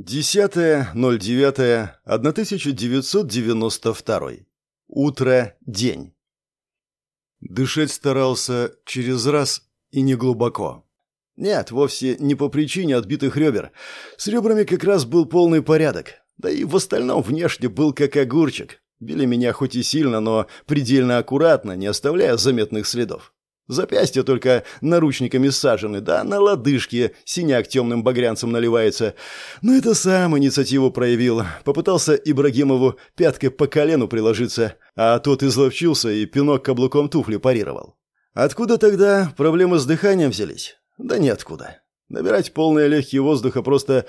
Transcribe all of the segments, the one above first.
10.09.1992. Утро, день. Дышать старался через раз и не глубоко. Нет, вовсе не по причине отбитых ребер. С ребрами как раз был полный порядок. Да и в остальном внешне был как огурчик. Били меня хоть и сильно, но предельно аккуратно, не оставляя заметных следов. Запястья только наручниками сажены, да на лодыжке синяк темным багрянцем наливается. Но это сам инициативу проявил. Попытался Ибрагимову пяткой по колену приложиться, а тот изловчился и пинок каблуком туфли парировал. Откуда тогда проблемы с дыханием взялись? Да ниоткуда. Набирать полные легкие воздуха просто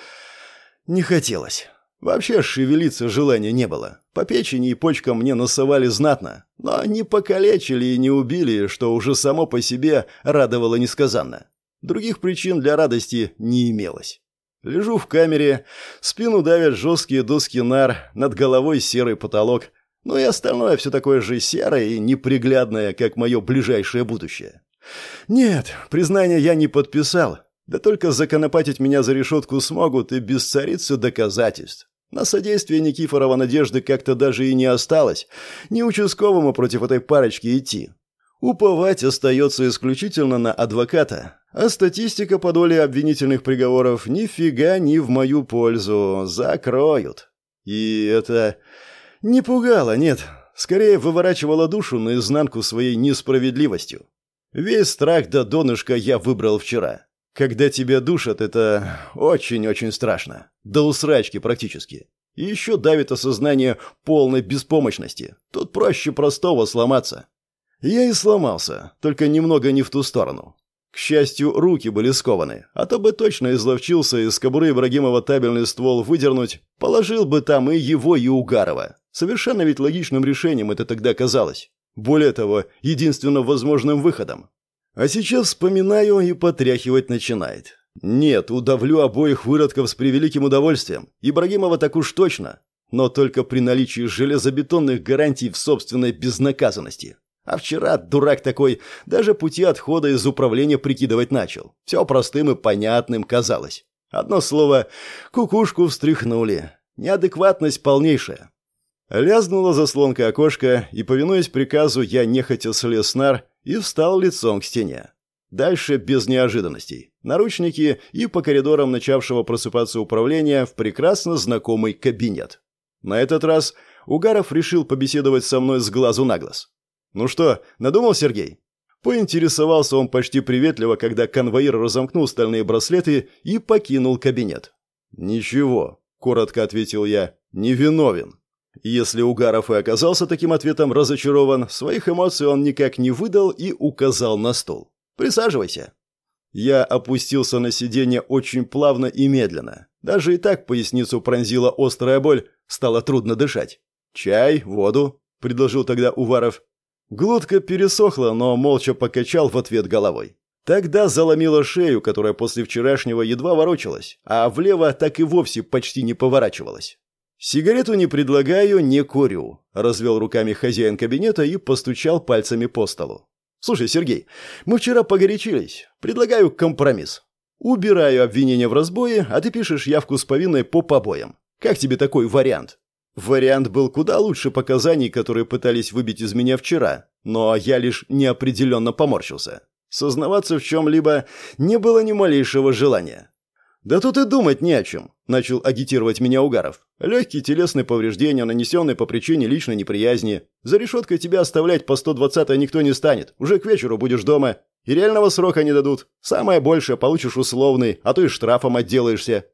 не хотелось. Вообще шевелиться желания не было. По печени и почкам мне насовали знатно, но не покалечили и не убили, что уже само по себе радовало несказанно. Других причин для радости не имелось. Лежу в камере, спину давят жесткие доски нар, над головой серый потолок, ну и остальное все такое же серое и неприглядное, как мое ближайшее будущее. Нет, признание я не подписал, да только законопатить меня за решетку смогут и без царицы доказательств. На содействие Никифорова надежды как-то даже и не осталось. Не участковому против этой парочки идти. Уповать остается исключительно на адвоката. А статистика по доле обвинительных приговоров нифига не в мою пользу. Закроют. И это не пугало, нет. Скорее выворачивало душу наизнанку своей несправедливостью. Весь страх до донышка я выбрал вчера. Когда тебя душат, это очень-очень страшно. До усрачки практически. И еще давит осознание полной беспомощности. Тут проще простого сломаться. Я и сломался, только немного не в ту сторону. К счастью, руки были скованы, а то бы точно изловчился из кобуры Ибрагимова табельный ствол выдернуть, положил бы там и его, и Угарова. Совершенно ведь логичным решением это тогда казалось. Более того, единственно возможным выходом. А сейчас вспоминаю и потряхивать начинает. Нет, удавлю обоих выродков с превеликим удовольствием. Ибрагимова так уж точно. Но только при наличии железобетонных гарантий в собственной безнаказанности. А вчера дурак такой даже пути отхода из управления прикидывать начал. Все простым и понятным казалось. Одно слово — кукушку встряхнули. Неадекватность полнейшая. Лязнула заслонка окошка, и, повинуясь приказу, я нехотя слез нар и встал лицом к стене. Дальше без неожиданностей. Наручники и по коридорам начавшего просыпаться управления в прекрасно знакомый кабинет. На этот раз Угаров решил побеседовать со мной с глазу на глаз. «Ну что, надумал Сергей?» Поинтересовался он почти приветливо, когда конвоир разомкнул стальные браслеты и покинул кабинет. «Ничего», — коротко ответил я, — «невиновен». Если Угаров и оказался таким ответом разочарован, своих эмоций он никак не выдал и указал на стол. «Присаживайся». Я опустился на сиденье очень плавно и медленно. Даже и так поясницу пронзила острая боль, стало трудно дышать. «Чай, воду», — предложил тогда Уваров. Глотка пересохла, но молча покачал в ответ головой. Тогда заломила шею, которая после вчерашнего едва ворочалась, а влево так и вовсе почти не поворачивалась. «Сигарету не предлагаю, не курю», – развел руками хозяин кабинета и постучал пальцами по столу. «Слушай, Сергей, мы вчера погорячились. Предлагаю компромисс. Убираю обвинение в разбое, а ты пишешь явку с повинной по побоям. Как тебе такой вариант?» Вариант был куда лучше показаний, которые пытались выбить из меня вчера, но я лишь неопределенно поморщился. Сознаваться в чем-либо не было ни малейшего желания. «Да тут и думать не о чем», – начал агитировать меня Угаров. «Легкие телесные повреждения, нанесенные по причине личной неприязни. За решеткой тебя оставлять по 120 никто не станет. Уже к вечеру будешь дома. И реального срока не дадут. Самое большее получишь условный, а то и штрафом отделаешься».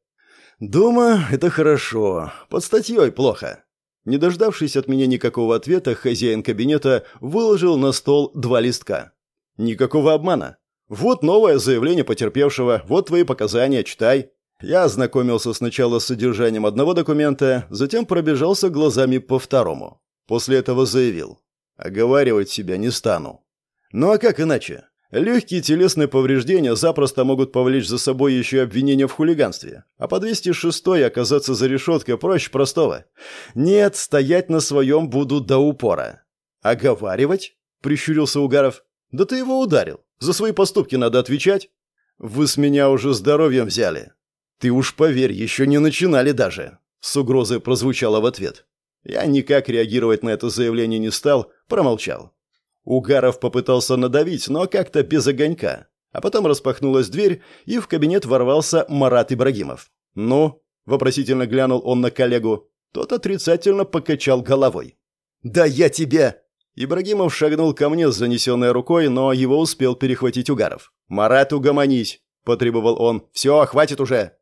«Дома – это хорошо. Под статьей плохо». Не дождавшись от меня никакого ответа, хозяин кабинета выложил на стол два листка. Никакого обмана. «Вот новое заявление потерпевшего, вот твои показания, читай». Я ознакомился сначала с содержанием одного документа, затем пробежался глазами по второму. После этого заявил. «Оговаривать себя не стану». Ну а как иначе? Легкие телесные повреждения запросто могут повлечь за собой еще обвинение в хулиганстве. А по 206 оказаться за решеткой проще простого. Нет, стоять на своем буду до упора. «Оговаривать?» – прищурился Угаров. «Да ты его ударил. За свои поступки надо отвечать. Вы с меня уже здоровьем взяли. «Ты уж поверь, еще не начинали даже!» С угрозой прозвучало в ответ. Я никак реагировать на это заявление не стал, промолчал. Угаров попытался надавить, но как-то без огонька. А потом распахнулась дверь, и в кабинет ворвался Марат Ибрагимов. «Ну?» – вопросительно глянул он на коллегу. Тот отрицательно покачал головой. «Да я тебе!» Ибрагимов шагнул ко мне с занесенной рукой, но его успел перехватить Угаров. «Марат, угомонись!» – потребовал он. «Все, хватит уже!»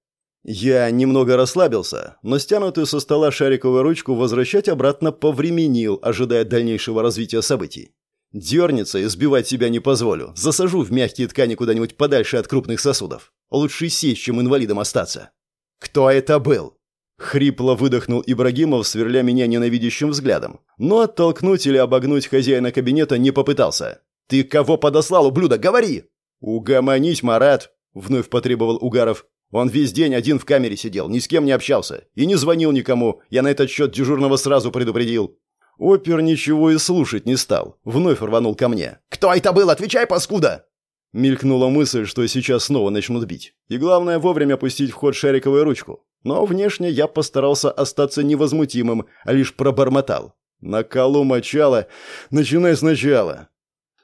Я немного расслабился, но стянутую со стола шариковую ручку возвращать обратно повременил, ожидая дальнейшего развития событий. Дернется и сбивать себя не позволю. Засажу в мягкие ткани куда-нибудь подальше от крупных сосудов. Лучше сесть, чем инвалидом остаться. «Кто это был?» Хрипло выдохнул Ибрагимов, сверля меня ненавидящим взглядом. Но оттолкнуть или обогнуть хозяина кабинета не попытался. «Ты кого подослал, ублюдок? Говори!» «Угомонись, Марат!» — вновь потребовал Угаров. Он весь день один в камере сидел, ни с кем не общался. И не звонил никому. Я на этот счет дежурного сразу предупредил. Опер ничего и слушать не стал. Вновь рванул ко мне. «Кто это был? Отвечай, паскуда!» Мелькнула мысль, что сейчас снова начнут бить. И главное, вовремя пустить в ход шариковую ручку. Но внешне я постарался остаться невозмутимым, а лишь пробормотал. «На колу мочало. Начинай сначала.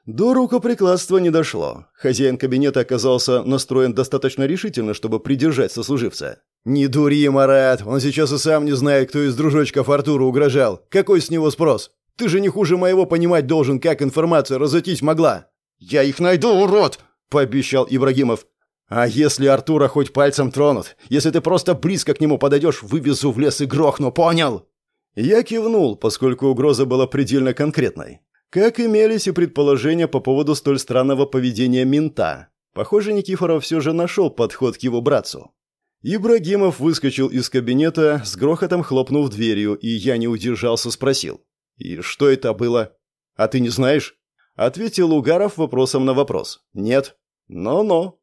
До рукоприкладства не дошло. Хозяин кабинета оказался настроен достаточно решительно, чтобы придержать сослуживца. «Не дури, Марат, он сейчас и сам не знает, кто из дружочков Артуру угрожал. Какой с него спрос? Ты же не хуже моего понимать должен, как информация разойтись могла». «Я их найду, урод!» – пообещал Ибрагимов. «А если Артура хоть пальцем тронут? Если ты просто близко к нему подойдешь, вывезу в лес и грохну, понял?» Я кивнул, поскольку угроза была предельно конкретной. Как имелись и предположения по поводу столь странного поведения мента. Похоже, Никифоров все же нашел подход к его братцу. Ибрагимов выскочил из кабинета, с грохотом хлопнув дверью, и я не удержался, спросил. «И что это было?» «А ты не знаешь?» Ответил Угаров вопросом на вопрос. «Нет». «Но-но».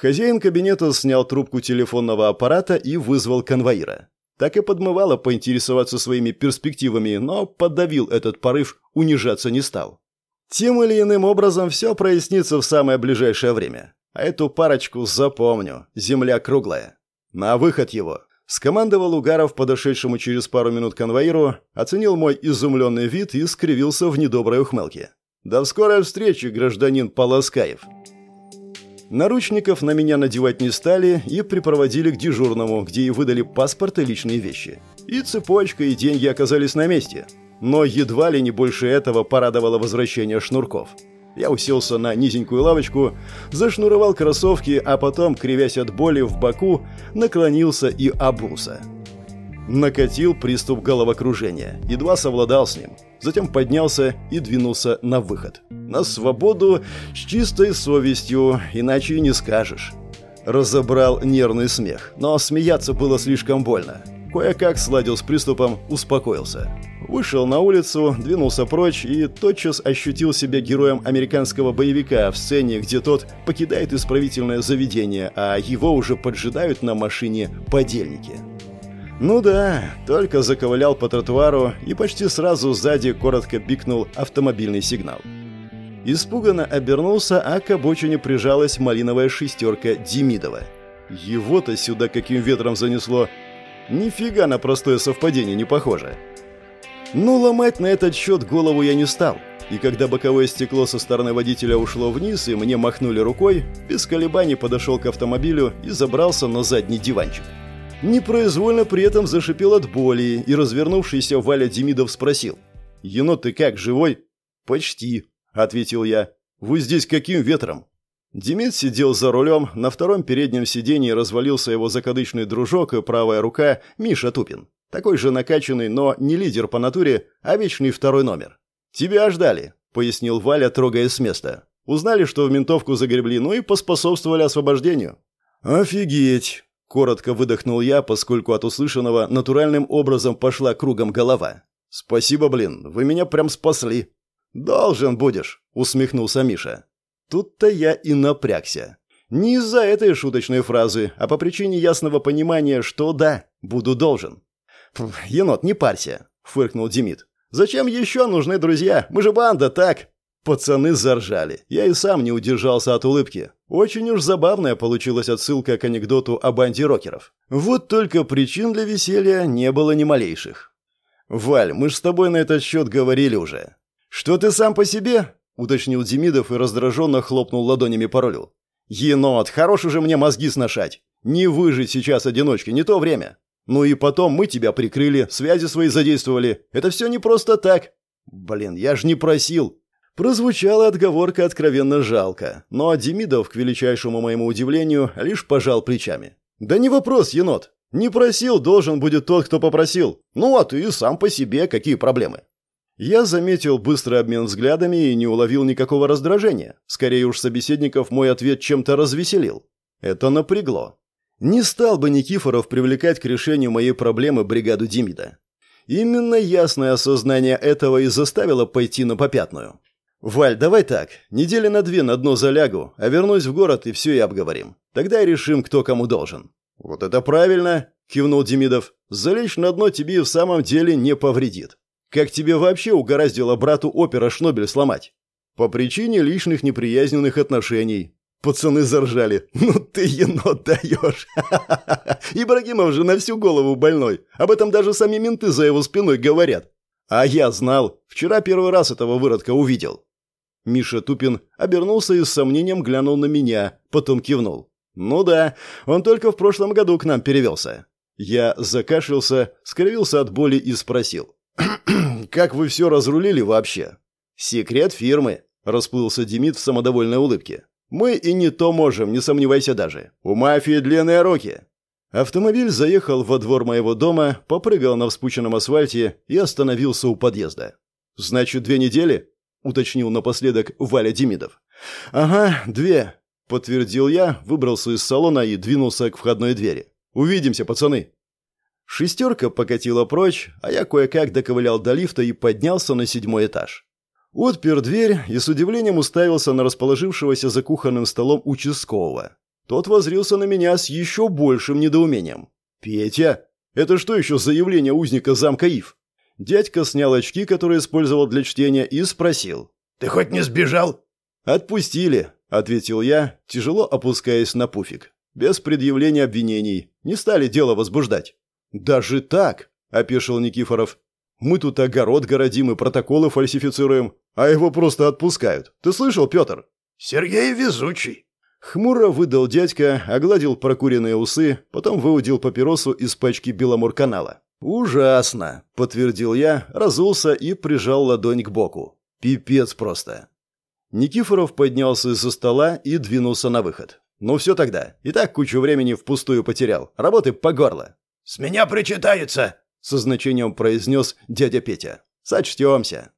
Хозяин кабинета снял трубку телефонного аппарата и вызвал конвоира. Так и подмывало поинтересоваться своими перспективами, но подавил этот порыв, унижаться не стал. Тем или иным образом все прояснится в самое ближайшее время. А эту парочку запомню. Земля круглая. На выход его. Скомандовал Угаров подошедшему через пару минут конвоиру, оценил мой изумленный вид и скривился в недоброй ухмылке. «До скорой встречи, гражданин Полоскаев!» Наручников на меня надевать не стали и припроводили к дежурному, где и выдали паспорт и личные вещи. И цепочка, и деньги оказались на месте. Но едва ли не больше этого порадовало возвращение шнурков. Я уселся на низенькую лавочку, зашнуровал кроссовки, а потом, кривясь от боли в боку, наклонился и обулся. Накатил приступ головокружения, едва совладал с ним. Затем поднялся и двинулся на выход. На свободу с чистой совестью, иначе и не скажешь. Разобрал нервный смех, но смеяться было слишком больно. Кое-как сладил с приступом, успокоился. Вышел на улицу, двинулся прочь и тотчас ощутил себя героем американского боевика в сцене, где тот покидает исправительное заведение, а его уже поджидают на машине подельники. Ну да, только заковылял по тротуару, и почти сразу сзади коротко пикнул автомобильный сигнал. Испуганно обернулся, а к обочине прижалась малиновая шестерка Демидова. Его-то сюда каким ветром занесло. Нифига на простое совпадение не похоже. Ну, ломать на этот счет голову я не стал. И когда боковое стекло со стороны водителя ушло вниз, и мне махнули рукой, без колебаний подошел к автомобилю и забрался на задний диванчик. Непроизвольно при этом зашипел от боли, и развернувшийся Валя Демидов спросил. «Енот, ты как, живой?» «Почти», — ответил я. «Вы здесь каким ветром?» Демид сидел за рулем, на втором переднем сиденье развалился его закадычный дружок и правая рука Миша Тупин. Такой же накачанный, но не лидер по натуре, а вечный второй номер. «Тебя ждали», — пояснил Валя, трогаясь с места. «Узнали, что в ментовку загребли, ну и поспособствовали освобождению». «Офигеть!» Коротко выдохнул я, поскольку от услышанного натуральным образом пошла кругом голова. «Спасибо, блин, вы меня прям спасли». «Должен будешь», — усмехнулся Миша. Тут-то я и напрягся. Не из-за этой шуточной фразы, а по причине ясного понимания, что да, буду должен. «Енот, не парься», — фыркнул Демид. «Зачем еще нужны друзья? Мы же банда, так?» Пацаны заржали. Я и сам не удержался от улыбки. Очень уж забавная получилась отсылка к анекдоту о банде рокеров. Вот только причин для веселья не было ни малейших. «Валь, мы ж с тобой на этот счет говорили уже». «Что ты сам по себе?» — уточнил Демидов и раздраженно хлопнул ладонями по рулю. «Енот, хорош уже мне мозги сношать. Не выжить сейчас одиночке, не то время. Ну и потом мы тебя прикрыли, связи свои задействовали. Это все не просто так. Блин, я ж не просил. Прозвучала отговорка откровенно жалко, но Демидов, к величайшему моему удивлению, лишь пожал плечами. «Да не вопрос, енот. Не просил, должен будет тот, кто попросил. Ну, а ты сам по себе, какие проблемы?» Я заметил быстрый обмен взглядами и не уловил никакого раздражения. Скорее уж собеседников мой ответ чем-то развеселил. Это напрягло. Не стал бы Никифоров привлекать к решению моей проблемы бригаду Демида. Именно ясное осознание этого и заставило пойти на попятную. «Валь, давай так. Недели на две на дно залягу, а вернусь в город и все и обговорим. Тогда и решим, кто кому должен». «Вот это правильно!» – кивнул Демидов. «Залечь на дно тебе и в самом деле не повредит. Как тебе вообще угораздило брату опера Шнобель сломать?» «По причине личных неприязненных отношений». Пацаны заржали. «Ну ты енот даешь!» Ибрагимов же на всю голову больной. Об этом даже сами менты за его спиной говорят. А я знал. Вчера первый раз этого выродка увидел. Миша Тупин обернулся и с сомнением глянул на меня, потом кивнул. «Ну да, он только в прошлом году к нам перевелся». Я закашлялся, скривился от боли и спросил. «Как вы все разрулили вообще?» «Секрет фирмы», — расплылся Демид в самодовольной улыбке. «Мы и не то можем, не сомневайся даже. У мафии длинные руки». Автомобиль заехал во двор моего дома, попрыгал на вспученном асфальте и остановился у подъезда. «Значит, две недели?» — уточнил напоследок Валя Демидов. «Ага, две», — подтвердил я, выбрался из салона и двинулся к входной двери. «Увидимся, пацаны!» Шестерка покатила прочь, а я кое-как доковылял до лифта и поднялся на седьмой этаж. Отпер дверь и с удивлением уставился на расположившегося за кухонным столом участкового. Тот возрился на меня с еще большим недоумением. «Петя, это что еще за явление узника замка Ив?» Дядька снял очки, которые использовал для чтения, и спросил. «Ты хоть не сбежал?» «Отпустили», — ответил я, тяжело опускаясь на пуфик. Без предъявления обвинений. Не стали дело возбуждать. «Даже так?» — опешил Никифоров. «Мы тут огород городим и протоколы фальсифицируем, а его просто отпускают. Ты слышал, Петр?» «Сергей везучий». Хмуро выдал дядька, огладил прокуренные усы, потом выудил папиросу из пачки Беломорканала. «Ужасно», — подтвердил я, разулся и прижал ладонь к боку. «Пипец просто». Никифоров поднялся из-за стола и двинулся на выход. «Ну все тогда. И так кучу времени впустую потерял. Работы по горло». «С меня причитается», — со значением произнес дядя Петя. «Сочтемся».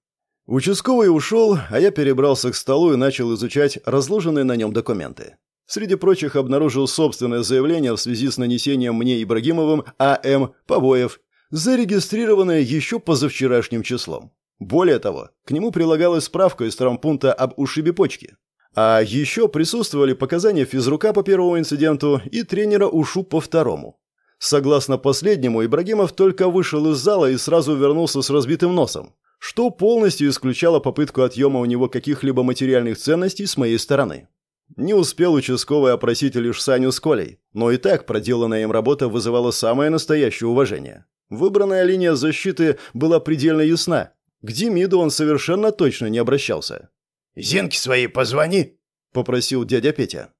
Участковый ушел, а я перебрался к столу и начал изучать разложенные на нем документы. Среди прочих обнаружил собственное заявление в связи с нанесением мне Ибрагимовым А.М. побоев зарегистрированное еще позавчерашним числом. Более того, к нему прилагалась справка из травмпункта об ушибе почки. А еще присутствовали показания физрука по первому инциденту и тренера УШУ по второму. Согласно последнему, Ибрагимов только вышел из зала и сразу вернулся с разбитым носом, что полностью исключало попытку отъема у него каких-либо материальных ценностей с моей стороны. Не успел участковый опросить лишь Саню с Колей, но и так проделанная им работа вызывала самое настоящее уважение. Выбранная линия защиты была предельно ясна. К Демиду он совершенно точно не обращался. «Зинке своей позвони», — попросил дядя Петя.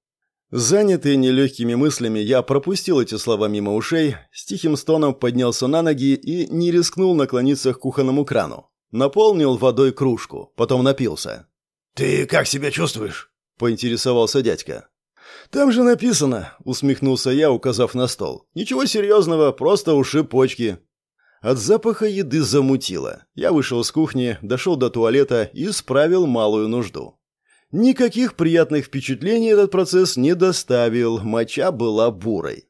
Занятый нелегкими мыслями, я пропустил эти слова мимо ушей, с тихим стоном поднялся на ноги и не рискнул наклониться к кухонному крану. Наполнил водой кружку, потом напился. «Ты как себя чувствуешь?» – поинтересовался дядька. «Там же написано», — усмехнулся я, указав на стол. «Ничего серьезного, просто ушиб почки». От запаха еды замутило. Я вышел с кухни, дошел до туалета и справил малую нужду. Никаких приятных впечатлений этот процесс не доставил, моча была бурой.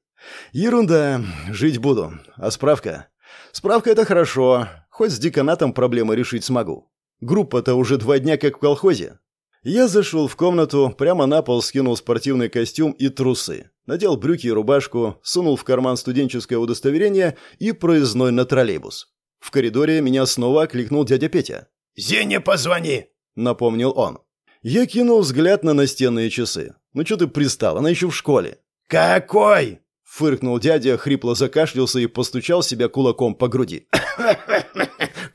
Ерунда, жить буду. А справка? Справка — это хорошо, хоть с деканатом проблемы решить смогу. Группа-то уже два дня как в колхозе. Я зашел в комнату, прямо на пол скинул спортивный костюм и трусы. Надел брюки и рубашку, сунул в карман студенческое удостоверение и проездной на троллейбус. В коридоре меня снова окликнул дядя Петя. «Зене позвони!» — напомнил он. Я кинул взгляд на настенные часы. «Ну что ты пристал? Она еще в школе». «Какой?» — фыркнул дядя, хрипло закашлялся и постучал себя кулаком по груди.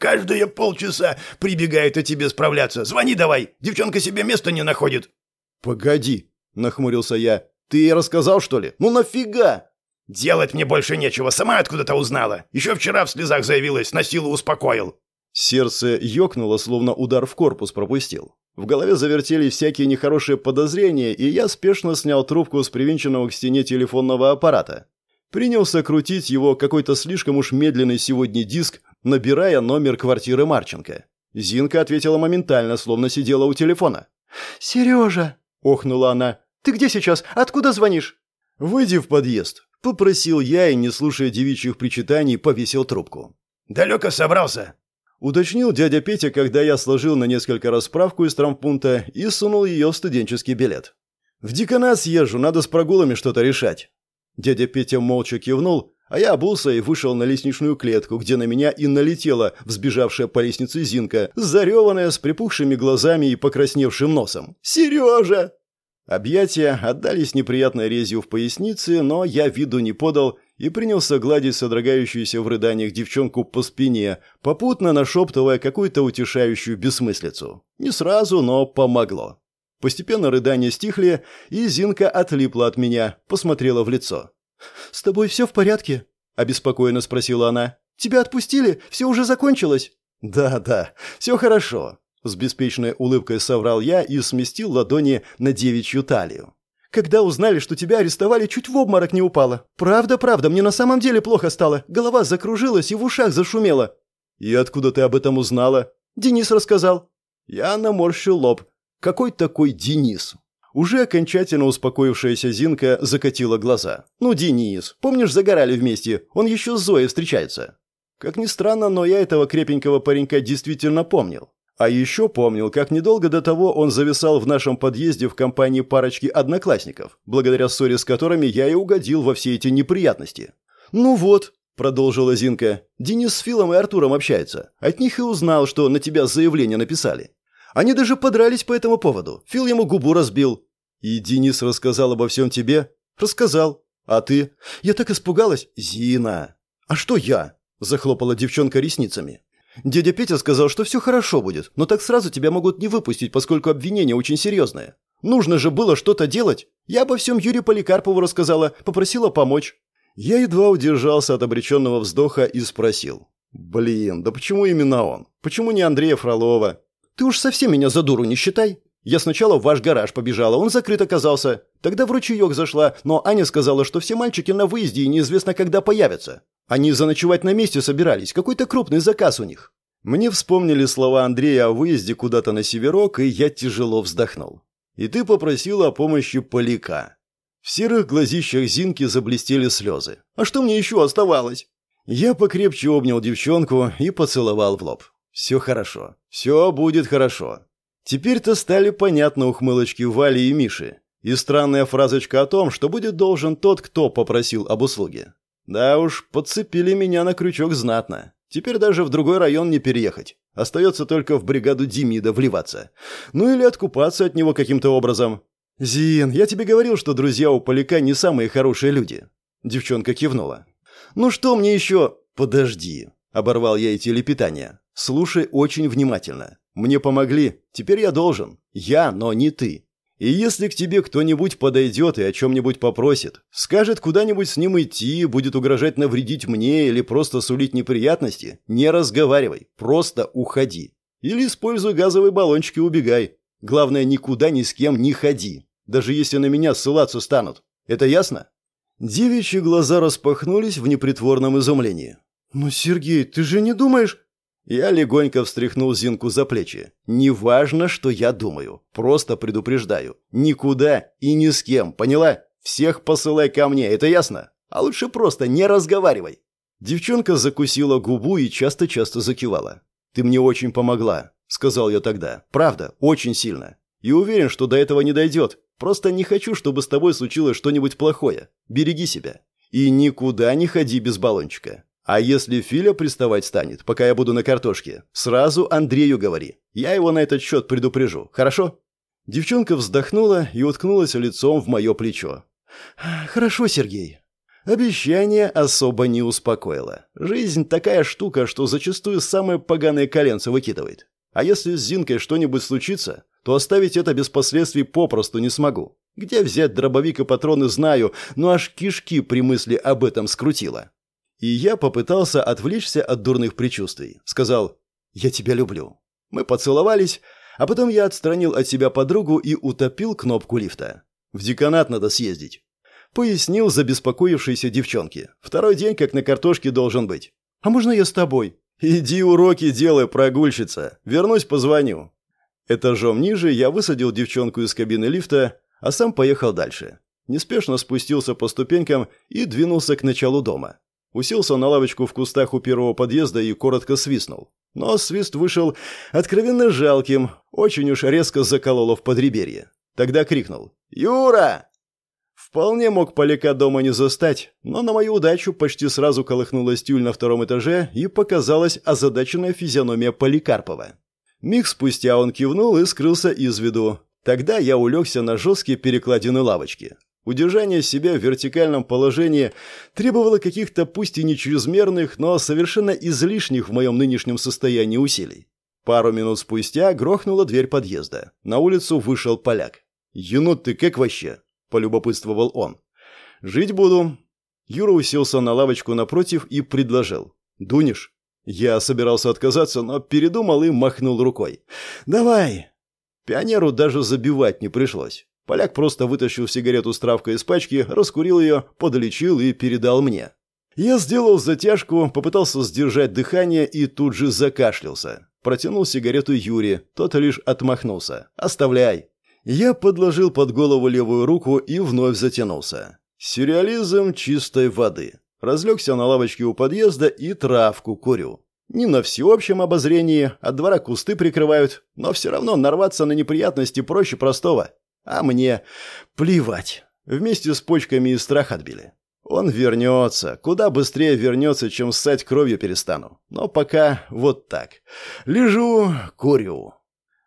«Каждые полчаса прибегает о тебе справляться. Звони давай, девчонка себе места не находит». «Погоди», — нахмурился я. «Ты ей рассказал, что ли? Ну нафига?» «Делать мне больше нечего, сама откуда-то узнала. Еще вчера в слезах заявилась, на силу успокоил». Сердце ёкнуло, словно удар в корпус пропустил. В голове завертели всякие нехорошие подозрения, и я спешно снял трубку с привинченного к стене телефонного аппарата. Принялся крутить его какой-то слишком уж медленный сегодня диск, набирая номер квартиры Марченко. Зинка ответила моментально, словно сидела у телефона. «Сережа!» – охнула она. «Ты где сейчас? Откуда звонишь?» «Выйди в подъезд», – попросил я и, не слушая девичьих причитаний, повесил трубку. «Далеко собрался?» Уточнил дядя Петя, когда я сложил на несколько раз справку из травмпункта и сунул ее в студенческий билет. «В деканат съезжу, надо с прогулами что-то решать». Дядя Петя молча кивнул, а я обулся и вышел на лестничную клетку, где на меня и налетела взбежавшая по лестнице Зинка, зареванная, с припухшими глазами и покрасневшим носом. «Сережа!» Объятия отдались неприятной резью в пояснице, но я виду не подал и принялся гладить содрогающуюся в рыданиях девчонку по спине, попутно нашептывая какую-то утешающую бессмыслицу. Не сразу, но помогло. Постепенно рыдания стихли, и Зинка отлипла от меня, посмотрела в лицо. «С тобой все в порядке?» – обеспокоенно спросила она. «Тебя отпустили? Все уже закончилось?» «Да, да, все хорошо», – с беспечной улыбкой соврал я и сместил ладони на девичью талию. Когда узнали, что тебя арестовали, чуть в обморок не упала. Правда, правда, мне на самом деле плохо стало. Голова закружилась и в ушах зашумела. И откуда ты об этом узнала? Денис рассказал. Я наморщил лоб. Какой такой Денис? Уже окончательно успокоившаяся Зинка закатила глаза. «Ну, Денис, помнишь, загорали вместе? Он еще с Зоей встречается». Как ни странно, но я этого крепенького паренька действительно помнил. А еще помнил, как недолго до того он зависал в нашем подъезде в компании парочки одноклассников, благодаря ссоре с которыми я и угодил во все эти неприятности. «Ну вот», — продолжила Зинка, — «Денис с Филом и Артуром общается. От них и узнал, что на тебя заявление написали. Они даже подрались по этому поводу. Фил ему губу разбил». «И Денис рассказал обо всем тебе?» «Рассказал. А ты?» «Я так испугалась». «Зина!» «А что я?» — захлопала девчонка ресницами. Дядя Петя сказал, что все хорошо будет, но так сразу тебя могут не выпустить, поскольку обвинение очень серьезное. Нужно же было что-то делать. Я обо всем Юрию Поликарпову рассказала, попросила помочь. Я едва удержался от обреченного вздоха и спросил. «Блин, да почему именно он? Почему не Андрея Фролова?» «Ты уж совсем меня за дуру не считай. Я сначала в ваш гараж побежала, он закрыт оказался. Тогда в ручеек зашла, но Аня сказала, что все мальчики на выезде и неизвестно, когда появятся. Они заночевать на месте собирались, какой-то крупный заказ у них. Мне вспомнили слова Андрея о выезде куда-то на северок, и я тяжело вздохнул. И ты попросила о помощи Поляка. В серых глазищах Зинки заблестели слезы. А что мне еще оставалось? Я покрепче обнял девчонку и поцеловал в лоб. Все хорошо. Все будет хорошо. Теперь-то стали понятны ухмылочки Вали и Миши. И странная фразочка о том, что будет должен тот, кто попросил об услуге. Да уж, подцепили меня на крючок знатно. Теперь даже в другой район не переехать. Остается только в бригаду Демида вливаться. Ну или откупаться от него каким-то образом. «Зин, я тебе говорил, что друзья у Поляка не самые хорошие люди». Девчонка кивнула. «Ну что мне еще...» «Подожди», — оборвал я эти лепетания. «Слушай очень внимательно. Мне помогли, теперь я должен. Я, но не ты. И если к тебе кто-нибудь подойдет и о чем-нибудь попросит, скажет куда-нибудь с ним идти, будет угрожать навредить мне или просто сулить неприятности, не разговаривай, просто уходи. Или используй газовые баллончики и убегай. Главное, никуда ни с кем не ходи, даже если на меня ссылаться станут. Это ясно? Девичьи глаза распахнулись в непритворном изумлении. «Ну, Сергей, ты же не думаешь...» Я легонько встряхнул Зинку за плечи. «Неважно, что я думаю. Просто предупреждаю. Никуда и ни с кем, поняла? Всех посылай ко мне, это ясно? А лучше просто не разговаривай». Девчонка закусила губу и часто-часто закивала. «Ты мне очень помогла», — сказал я тогда. «Правда, очень сильно. И уверен, что до этого не дойдет. Просто не хочу, чтобы с тобой случилось что-нибудь плохое. Береги себя. И никуда не ходи без баллончика. А если Филя приставать станет, пока я буду на картошке, сразу Андрею говори. Я его на этот счет предупрежу, хорошо?» Девчонка вздохнула и уткнулась лицом в мое плечо. «Хорошо, Сергей». Обещание особо не успокоило. Жизнь такая штука, что зачастую самые поганые коленца выкидывает. А если с Зинкой что-нибудь случится, то оставить это без последствий попросту не смогу. Где взять дробовик и патроны знаю, но аж кишки при мысли об этом скрутило. И я попытался отвлечься от дурных предчувствий. Сказал «Я тебя люблю». Мы поцеловались, а потом я отстранил от себя подругу и утопил кнопку лифта. В деканат надо съездить. Пояснил забеспокоившейся девчонке. Второй день как на картошке должен быть. «А можно я с тобой?» «Иди уроки делай, прогульщица. Вернусь, позвоню». Этажом ниже я высадил девчонку из кабины лифта, а сам поехал дальше. Неспешно спустился по ступенькам и двинулся к началу дома. Уселся на лавочку в кустах у первого подъезда и коротко свистнул. Но свист вышел откровенно жалким, очень уж резко закололо в подреберье. Тогда крикнул «Юра!». Вполне мог поляка дома не застать, но на мою удачу почти сразу колыхнулась тюль на втором этаже и показалась озадаченная физиономия Поликарпова. Миг спустя он кивнул и скрылся из виду. Тогда я улегся на жесткие перекладины лавочки. Удержание себя в вертикальном положении требовало каких-то пусть и не чрезмерных, но совершенно излишних в моем нынешнем состоянии усилий. Пару минут спустя грохнула дверь подъезда. На улицу вышел поляк. «Енот ты как вообще?» – полюбопытствовал он. «Жить буду». Юра уселся на лавочку напротив и предложил. «Дунешь?» Я собирался отказаться, но передумал и махнул рукой. «Давай!» Пионеру даже забивать не пришлось. Поляк просто вытащил сигарету с травкой из пачки, раскурил ее, подлечил и передал мне. Я сделал затяжку, попытался сдержать дыхание и тут же закашлялся. Протянул сигарету Юре, тот лишь отмахнулся. «Оставляй». Я подложил под голову левую руку и вновь затянулся. Сюрреализм чистой воды. Разлегся на лавочке у подъезда и травку курю. Не на всеобщем обозрении, от двора кусты прикрывают, но все равно нарваться на неприятности проще простого. А мне плевать. Вместе с почками и страх отбили. Он вернется, куда быстрее вернется, чем ссать кровью перестану. Но пока вот так. Лежу, курю.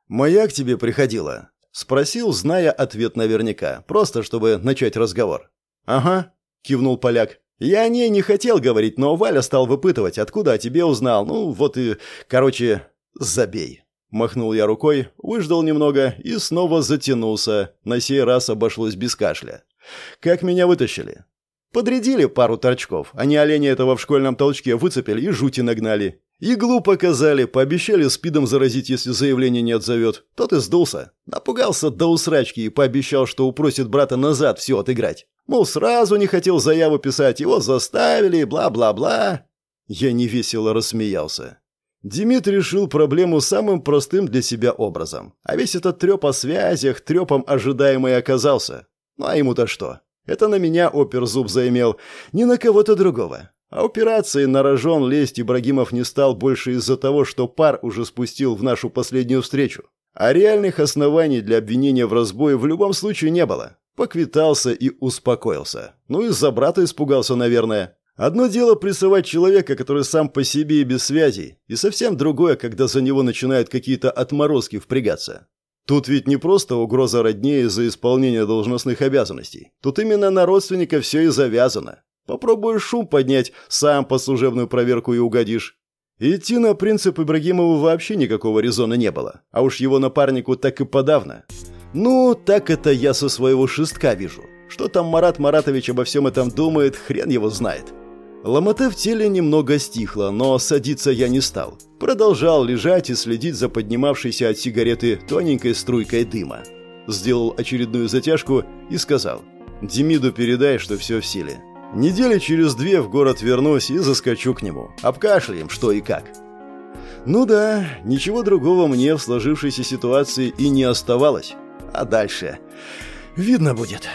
«Моя к тебе приходила?» Спросил, зная ответ наверняка, просто чтобы начать разговор. «Ага», — кивнул поляк. «Я о ней не хотел говорить, но Валя стал выпытывать, откуда о тебе узнал. Ну, вот и... Короче, забей». Махнул я рукой, выждал немного и снова затянулся. На сей раз обошлось без кашля. Как меня вытащили? Подрядили пару торчков. Они оленя этого в школьном толчке выцепили и жути нагнали. Иглу показали, пообещали спидом заразить, если заявление не отзовет. Тот и сдулся. Напугался до усрачки и пообещал, что упросит брата назад все отыграть. Мол, сразу не хотел заяву писать, его заставили, бла-бла-бла. Я невесело рассмеялся. Демид решил проблему самым простым для себя образом. А весь этот треп о связях трепом ожидаемый оказался. Ну а ему-то что? Это на меня опер зуб заимел, не на кого-то другого. А операции на рожон лезть Ибрагимов не стал больше из-за того, что пар уже спустил в нашу последнюю встречу. А реальных оснований для обвинения в разбое в любом случае не было. Поквитался и успокоился. Ну и за брата испугался, наверное. Одно дело прессовать человека, который сам по себе и без связей, и совсем другое, когда за него начинают какие-то отморозки впрягаться. Тут ведь не просто угроза роднее за исполнение должностных обязанностей. Тут именно на родственника все и завязано. Попробуешь шум поднять, сам по служебную проверку и угодишь. Идти на принцип Ибрагимову вообще никакого резона не было, а уж его напарнику так и подавно. Ну, так это я со своего шестка вижу. Что там Марат Маратович обо всем этом думает, хрен его знает. Ломота в теле немного стихла, но садиться я не стал. Продолжал лежать и следить за поднимавшейся от сигареты тоненькой струйкой дыма. Сделал очередную затяжку и сказал, «Демиду передай, что все в силе. Недели через две в город вернусь и заскочу к нему. Обкашляем, что и как». Ну да, ничего другого мне в сложившейся ситуации и не оставалось. А дальше видно будет».